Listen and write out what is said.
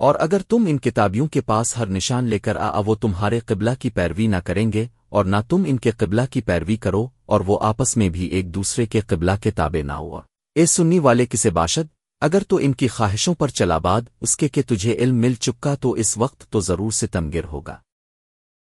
اور اگر تم ان کتابیوں کے پاس ہر نشان لے کر آ وہ تمہارے قبلہ کی پیروی نہ کریں گے، اور نہ تم ان کے قبلہ کی پیروی کرو، اور وہ آپس میں بھی ایک دوسرے کے قبلہ کے تابع نہ ہوا اے سنی والے کسے باشد، اگر تو ان کی خواہشوں پر چلا بعد اس کے کہ تجھے علم مل چکا تو اس وقت تو ضرور سے تمگر ہوگا۔